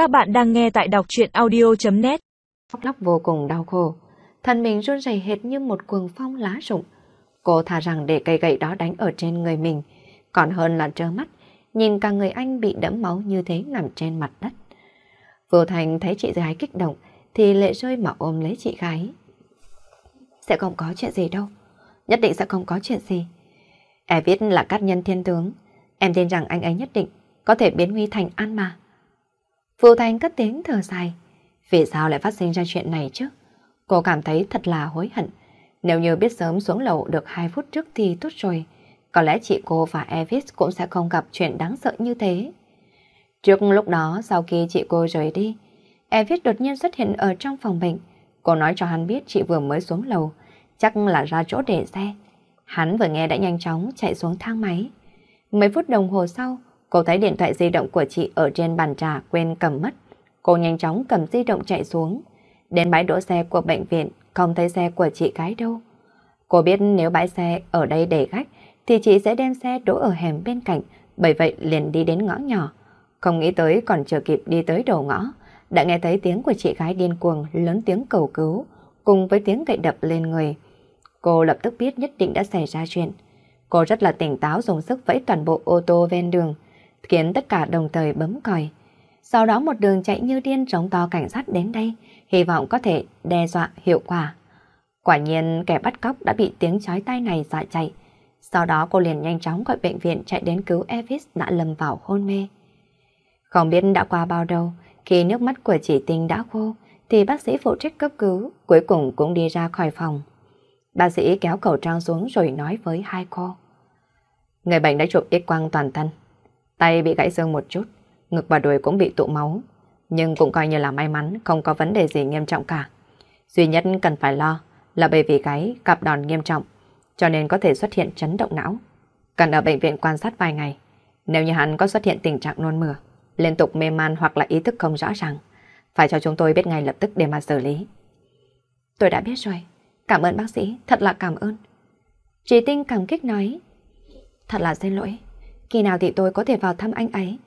Các bạn đang nghe tại đọc truyện audio.net Khóc lóc vô cùng đau khổ, thân mình run rẩy hệt như một cuồng phong lá rụng. Cô thà rằng để cây gậy đó đánh ở trên người mình, còn hơn là trơ mắt, nhìn cả người anh bị đẫm máu như thế nằm trên mặt đất. Vô Thành thấy chị gái kích động, thì lệ rơi mà ôm lấy chị gái. Sẽ không có chuyện gì đâu, nhất định sẽ không có chuyện gì. Em biết là cát nhân thiên tướng, em tin rằng anh ấy nhất định có thể biến nguy thành an mà. Vô Thành cất tiếng thở dài. Vì sao lại phát sinh ra chuyện này chứ? Cô cảm thấy thật là hối hận. Nếu như biết sớm xuống lầu được 2 phút trước thì tốt rồi. Có lẽ chị cô và Evis cũng sẽ không gặp chuyện đáng sợ như thế. Trước lúc đó, sau khi chị cô rời đi, Evis đột nhiên xuất hiện ở trong phòng bệnh. Cô nói cho hắn biết chị vừa mới xuống lầu, chắc là ra chỗ để xe. Hắn vừa nghe đã nhanh chóng chạy xuống thang máy. Mấy phút đồng hồ sau, cô thấy điện thoại di động của chị ở trên bàn trà quên cầm mất. Cô nhanh chóng cầm di động chạy xuống. Đến bãi đỗ xe của bệnh viện, không thấy xe của chị gái đâu. Cô biết nếu bãi xe ở đây để khách, thì chị sẽ đem xe đỗ ở hẻm bên cạnh, bởi vậy liền đi đến ngõ nhỏ. Không nghĩ tới còn chưa kịp đi tới đầu ngõ, đã nghe thấy tiếng của chị gái điên cuồng lớn tiếng cầu cứu, cùng với tiếng gậy đập lên người. Cô lập tức biết nhất định đã xảy ra chuyện. Cô rất là tỉnh táo dùng sức vẫy toàn bộ ô tô ven đường, khiến tất cả đồng thời bấm còi. Sau đó một đường chạy như điên trống to cảnh sát đến đây, hy vọng có thể đe dọa hiệu quả. Quả nhiên kẻ bắt cóc đã bị tiếng chói tai này dọa chạy. Sau đó cô liền nhanh chóng gọi bệnh viện chạy đến cứu Evis đã lầm vào hôn mê. Không biết đã qua bao lâu, khi nước mắt của chị Tinh đã khô, thì bác sĩ phụ trách cấp cứu cuối cùng cũng đi ra khỏi phòng. Bác sĩ kéo khẩu trang xuống rồi nói với hai cô. Người bệnh đã chụp x quang toàn thân. Tay bị gãy xương một chút, ngực và đùi cũng bị tụ máu. Nhưng cũng coi như là may mắn, không có vấn đề gì nghiêm trọng cả. Duy nhất cần phải lo là bởi vì cái cặp đòn nghiêm trọng, cho nên có thể xuất hiện chấn động não. Cần ở bệnh viện quan sát vài ngày. Nếu như hắn có xuất hiện tình trạng nôn mửa, liên tục mê man hoặc là ý thức không rõ ràng, phải cho chúng tôi biết ngay lập tức để mà xử lý. Tôi đã biết rồi. Cảm ơn bác sĩ, thật là cảm ơn. Trí Tinh cảm kích nói. Thật là xin lỗi, khi nào thì tôi có thể vào thăm anh ấy?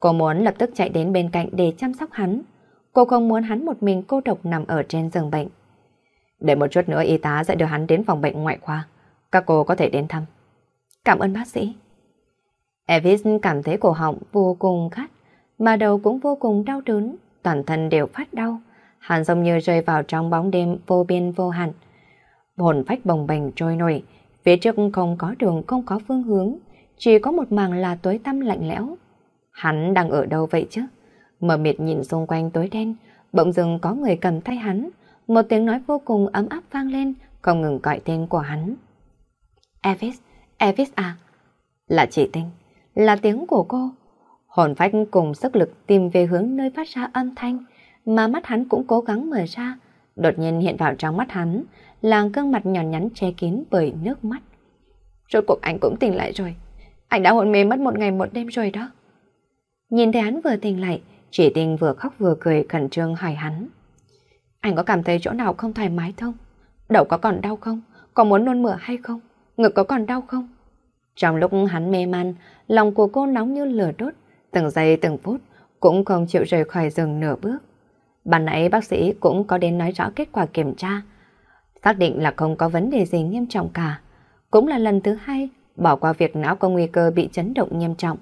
Cô muốn lập tức chạy đến bên cạnh để chăm sóc hắn. Cô không muốn hắn một mình cô độc nằm ở trên giường bệnh. Để một chút nữa y tá sẽ đưa hắn đến phòng bệnh ngoại khoa. Các cô có thể đến thăm. Cảm ơn bác sĩ. Evis cảm thấy cổ họng vô cùng khát, mà đầu cũng vô cùng đau đớn, toàn thân đều phát đau. Hắn giống như rơi vào trong bóng đêm vô biên vô hạn. Hồn phách bồng bềnh trôi nổi, phía trước không có đường không có phương hướng, chỉ có một màng là tối tăm lạnh lẽo. Hắn đang ở đâu vậy chứ? Mở miệt nhìn xung quanh tối đen, bỗng dưng có người cầm tay hắn, một tiếng nói vô cùng ấm áp vang lên, không ngừng gọi tên của hắn. Evis, Evis à? Là chị Tinh, là tiếng của cô. Hồn phách cùng sức lực tìm về hướng nơi phát ra âm thanh, mà mắt hắn cũng cố gắng mở ra. Đột nhiên hiện vào trong mắt hắn là gương mặt nhỏ nhắn che kín bởi nước mắt. Rốt cuộc anh cũng tỉnh lại rồi. Anh đã hôn mê mất một ngày một đêm rồi đó. Nhìn thấy hắn vừa tỉnh lại, chỉ tình vừa khóc vừa cười khẩn trương hỏi hắn. Anh có cảm thấy chỗ nào không thoải mái không? Đầu có còn đau không? Có muốn nôn mửa hay không? Ngực có còn đau không? Trong lúc hắn mê man, lòng của cô nóng như lửa đốt, từng giây từng phút cũng không chịu rời khỏi giường nửa bước. Ban nãy bác sĩ cũng có đến nói rõ kết quả kiểm tra. Xác định là không có vấn đề gì nghiêm trọng cả. Cũng là lần thứ hai bỏ qua việc não có nguy cơ bị chấn động nghiêm trọng.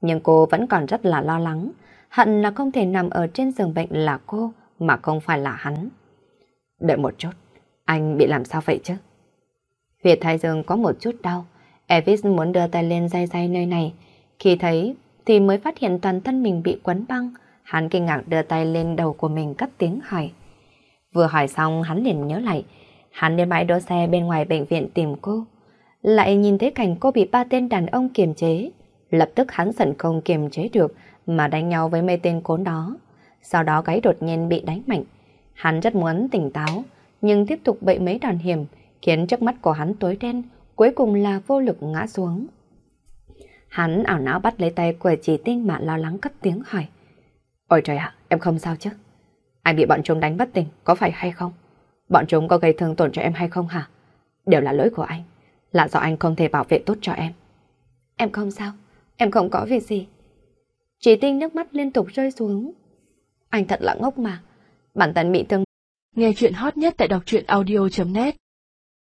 Nhưng cô vẫn còn rất là lo lắng. Hận là không thể nằm ở trên giường bệnh là cô mà không phải là hắn. Đợi một chút, anh bị làm sao vậy chứ? Huyệt thái dương có một chút đau. Elvis muốn đưa tay lên day day nơi này. Khi thấy thì mới phát hiện toàn thân mình bị quấn băng. Hắn kinh ngạc đưa tay lên đầu của mình cất tiếng hỏi. Vừa hỏi xong hắn liền nhớ lại. Hắn đến bãi đỗ xe bên ngoài bệnh viện tìm cô. Lại nhìn thấy cảnh cô bị ba tên đàn ông kiềm chế. Lập tức hắn giận không kiềm chế được mà đánh nhau với mấy tên cốn đó. Sau đó gáy đột nhiên bị đánh mạnh. Hắn rất muốn tỉnh táo, nhưng tiếp tục bị mấy đòn hiểm, khiến trước mắt của hắn tối đen, cuối cùng là vô lực ngã xuống. Hắn ảo não bắt lấy tay của chị Tinh mà lo lắng cất tiếng hỏi. Ôi trời ạ, em không sao chứ? Anh bị bọn chúng đánh bất tỉnh, có phải hay không? Bọn chúng có gây thương tổn cho em hay không hả? Đều là lỗi của anh, là do anh không thể bảo vệ tốt cho em. Em không sao, em không có việc gì. Chỉ Tinh nước mắt liên tục rơi xuống, Anh thật là ngốc mà. Bản thân bị thương. Nghe chuyện hot nhất tại đọc truyện audio.net